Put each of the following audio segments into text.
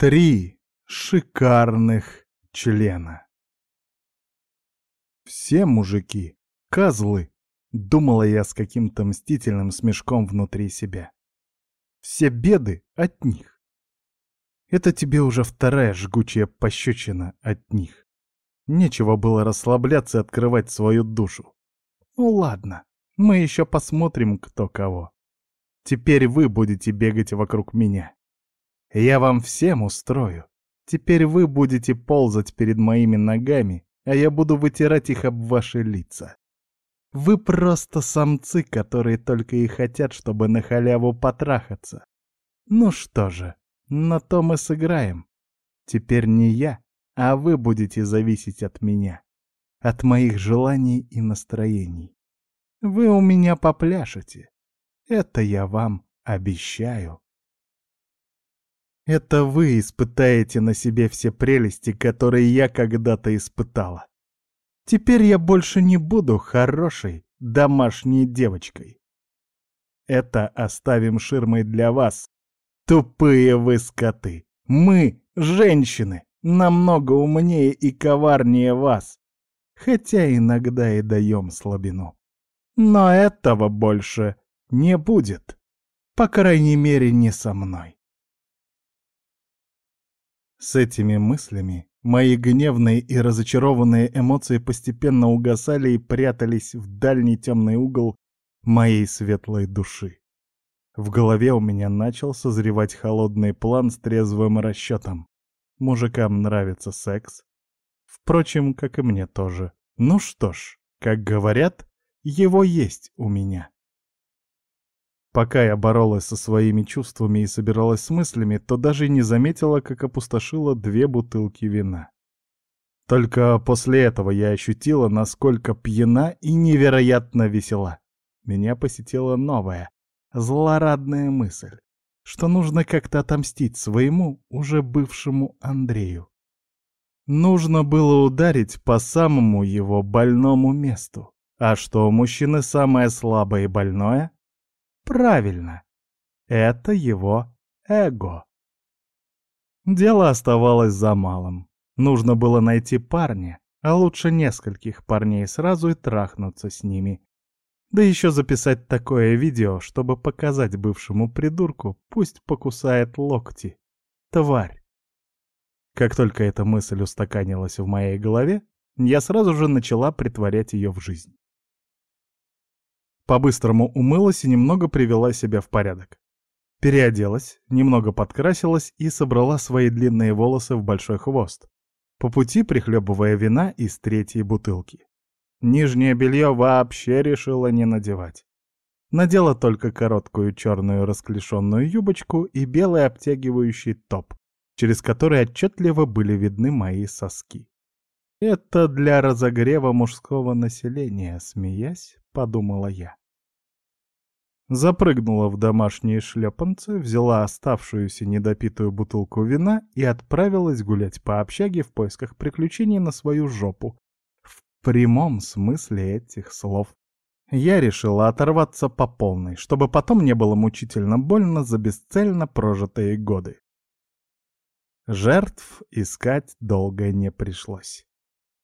Три шикарных члена. Все мужики — козлы, думала я с каким-то мстительным смешком внутри себя. Все беды от них. Это тебе уже вторая жгучая пощечина от них. Нечего было расслабляться и открывать свою душу. Ну ладно, мы еще посмотрим, кто кого. Теперь вы будете бегать вокруг меня. Я вам всем устрою. Теперь вы будете ползать перед моими ногами, а я буду вытирать их об ваши лица. Вы просто самцы, которые только и хотят, чтобы на халяву потрахаться. Ну что же, на то мы сыграем. Теперь не я, а вы будете зависеть от меня, от моих желаний и настроений. Вы у меня попляшете. Это я вам обещаю. Это вы испытаете на себе все прелести, которые я когда-то испытала. Теперь я больше не буду хорошей домашней девочкой. Это оставим ширмой для вас, тупые вы скоты. Мы, женщины, намного умнее и коварнее вас, хотя иногда и даем слабину. Но этого больше не будет, по крайней мере, не со мной. С этими мыслями мои гневные и разочарованные эмоции постепенно угасали и прятались в дальний темный угол моей светлой души. В голове у меня начал созревать холодный план с трезвым расчетом. Мужикам нравится секс. Впрочем, как и мне тоже. Ну что ж, как говорят, его есть у меня. Пока я боролась со своими чувствами и собиралась с мыслями, то даже не заметила, как опустошила две бутылки вина. Только после этого я ощутила, насколько пьяна и невероятно весела. Меня посетила новая, злорадная мысль, что нужно как-то отомстить своему, уже бывшему Андрею. Нужно было ударить по самому его больному месту. А что у мужчины самое слабое и больное? Правильно. Это его эго. Дело оставалось за малым. Нужно было найти парня, а лучше нескольких парней сразу и трахнуться с ними. Да еще записать такое видео, чтобы показать бывшему придурку, пусть покусает локти. Тварь. Как только эта мысль устаканилась в моей голове, я сразу же начала притворять ее в жизнь. По-быстрому умылась и немного привела себя в порядок. Переоделась, немного подкрасилась и собрала свои длинные волосы в большой хвост, по пути прихлебывая вина из третьей бутылки. Нижнее белье вообще решила не надевать. Надела только короткую черную расклешенную юбочку и белый обтягивающий топ, через который отчетливо были видны мои соски. «Это для разогрева мужского населения», — смеясь, подумала я запрыгнула в домашние шлепанцы, взяла оставшуюся недопитую бутылку вина и отправилась гулять по общаге в поисках приключений на свою жопу. В прямом смысле этих слов. Я решила оторваться по полной, чтобы потом не было мучительно больно за бесцельно прожитые годы. Жертв искать долго не пришлось.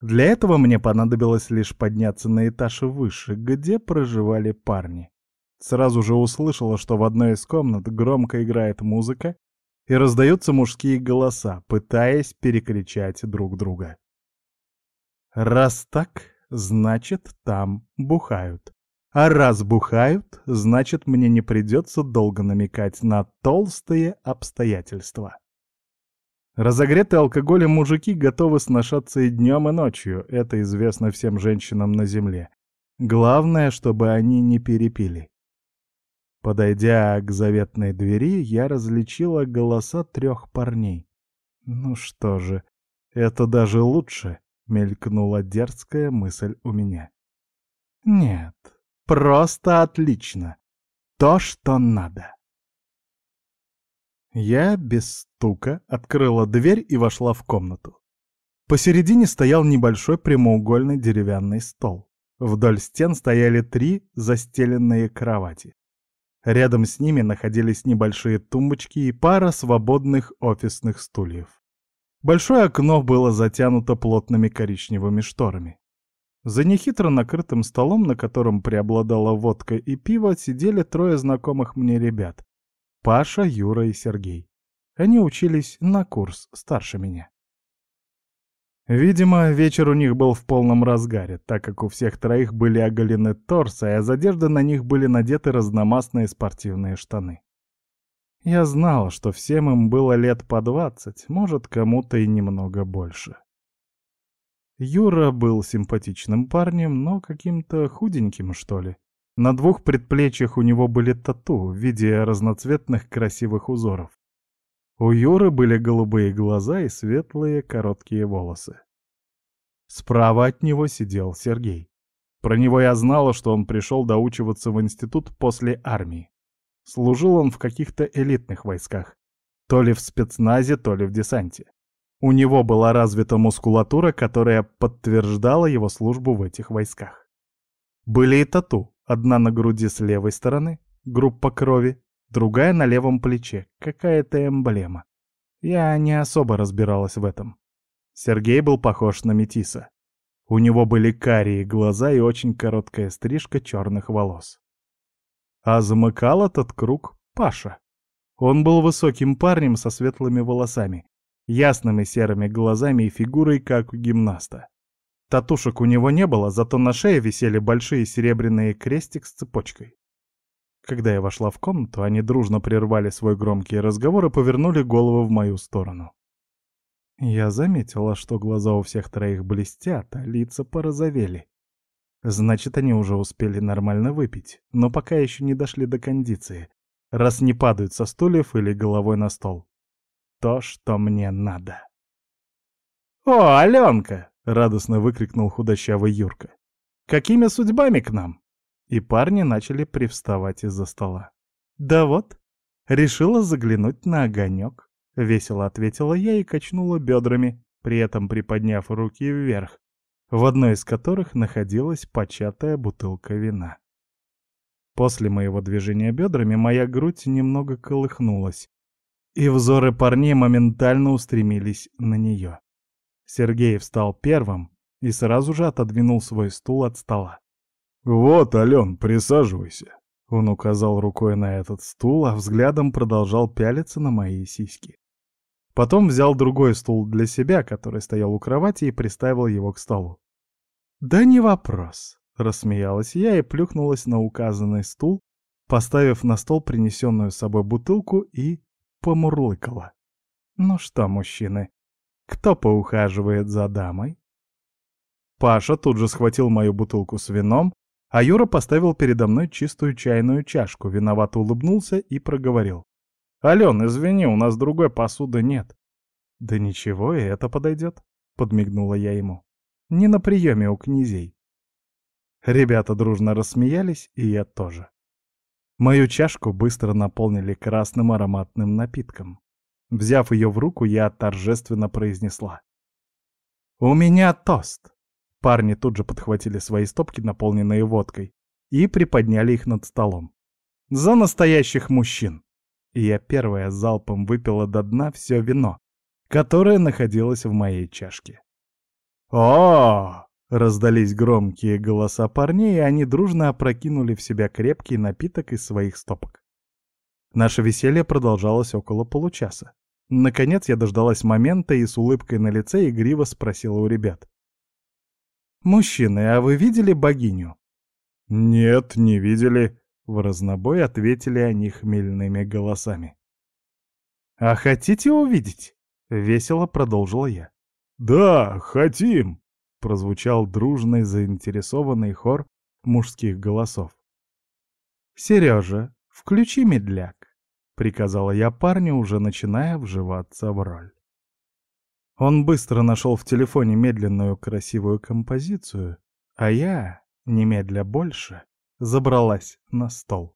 Для этого мне понадобилось лишь подняться на этаж выше, где проживали парни. Сразу же услышала, что в одной из комнат громко играет музыка и раздаются мужские голоса, пытаясь перекричать друг друга. Раз так, значит, там бухают. А раз бухают, значит, мне не придется долго намекать на толстые обстоятельства. Разогретые алкоголем мужики готовы сношаться и днем, и ночью, это известно всем женщинам на земле. Главное, чтобы они не перепили. Подойдя к заветной двери, я различила голоса трех парней. «Ну что же, это даже лучше», — мелькнула дерзкая мысль у меня. «Нет, просто отлично. То, что надо». Я без стука открыла дверь и вошла в комнату. Посередине стоял небольшой прямоугольный деревянный стол. Вдоль стен стояли три застеленные кровати. Рядом с ними находились небольшие тумбочки и пара свободных офисных стульев. Большое окно было затянуто плотными коричневыми шторами. За нехитро накрытым столом, на котором преобладала водка и пиво, сидели трое знакомых мне ребят — Паша, Юра и Сергей. Они учились на курс старше меня. Видимо, вечер у них был в полном разгаре, так как у всех троих были оголены торсы, а из одежды на них были надеты разномастные спортивные штаны. Я знал, что всем им было лет по двадцать, может, кому-то и немного больше. Юра был симпатичным парнем, но каким-то худеньким, что ли. На двух предплечьях у него были тату в виде разноцветных красивых узоров. У Юры были голубые глаза и светлые короткие волосы. Справа от него сидел Сергей. Про него я знала, что он пришел доучиваться в институт после армии. Служил он в каких-то элитных войсках. То ли в спецназе, то ли в десанте. У него была развита мускулатура, которая подтверждала его службу в этих войсках. Были и тату. Одна на груди с левой стороны, группа крови, другая на левом плече, какая-то эмблема. Я не особо разбиралась в этом. Сергей был похож на метиса. У него были карие глаза и очень короткая стрижка черных волос. А замыкал этот круг Паша. Он был высоким парнем со светлыми волосами, ясными серыми глазами и фигурой, как у гимнаста. Татушек у него не было, зато на шее висели большие серебряные крестик с цепочкой. Когда я вошла в комнату, они дружно прервали свой громкий разговор и повернули голову в мою сторону. Я заметила, что глаза у всех троих блестят, а лица порозовели. Значит, они уже успели нормально выпить, но пока еще не дошли до кондиции, раз не падают со стульев или головой на стол. То, что мне надо. «О, Аленка!» — радостно выкрикнул худощавый Юрка. «Какими судьбами к нам?» И парни начали привставать из-за стола. «Да вот, решила заглянуть на огонек», — весело ответила я и качнула бедрами, при этом приподняв руки вверх, в одной из которых находилась початая бутылка вина. После моего движения бедрами моя грудь немного колыхнулась, и взоры парней моментально устремились на нее. Сергей встал первым и сразу же отодвинул свой стул от стола. «Вот, Ален, присаживайся». Он указал рукой на этот стул, а взглядом продолжал пялиться на мои сиськи. Потом взял другой стул для себя, который стоял у кровати, и приставил его к столу. «Да не вопрос», — рассмеялась я и плюхнулась на указанный стул, поставив на стол принесенную с собой бутылку и помурлыкала. «Ну что, мужчины, кто поухаживает за дамой?» Паша тут же схватил мою бутылку с вином, а Юра поставил передо мной чистую чайную чашку, виновато улыбнулся и проговорил. «Ален, извини, у нас другой посуды нет». «Да ничего, и это подойдет», — подмигнула я ему. «Не на приеме у князей». Ребята дружно рассмеялись, и я тоже. Мою чашку быстро наполнили красным ароматным напитком. Взяв ее в руку, я торжественно произнесла. «У меня тост!» Парни тут же подхватили свои стопки, наполненные водкой, и приподняли их над столом. «За настоящих мужчин!» И я первая залпом выпила до дна все вино, которое находилось в моей чашке. о Раздались громкие голоса парней, и они дружно опрокинули в себя крепкий напиток из своих стопок. Наше веселье продолжалось около получаса. Наконец я дождалась момента и с улыбкой на лице игриво спросила у ребят. «Мужчины, а вы видели богиню?» «Нет, не видели», — в разнобой ответили они хмельными голосами. «А хотите увидеть?» — весело продолжила я. «Да, хотим!» — прозвучал дружный заинтересованный хор мужских голосов. «Сережа, включи медляк», — приказала я парню, уже начиная вживаться в роль. Он быстро нашел в телефоне медленную красивую композицию, а я, немедля больше, забралась на стол.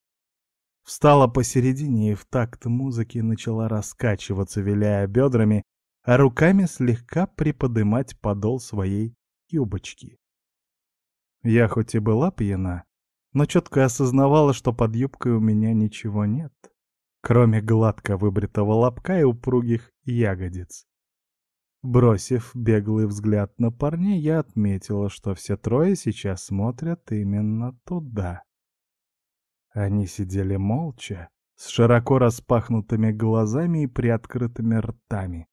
Встала посередине и в такт музыки начала раскачиваться, виляя бедрами, а руками слегка приподымать подол своей юбочки. Я хоть и была пьяна, но четко осознавала, что под юбкой у меня ничего нет, кроме гладко выбритого лобка и упругих ягодиц. Бросив беглый взгляд на парней, я отметила, что все трое сейчас смотрят именно туда. Они сидели молча, с широко распахнутыми глазами и приоткрытыми ртами.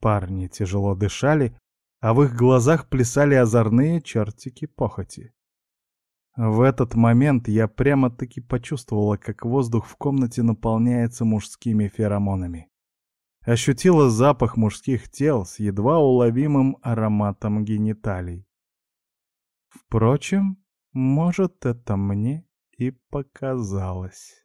Парни тяжело дышали, а в их глазах плясали озорные чертики похоти. В этот момент я прямо-таки почувствовала, как воздух в комнате наполняется мужскими феромонами. Ощутила запах мужских тел с едва уловимым ароматом гениталий. Впрочем, может, это мне и показалось.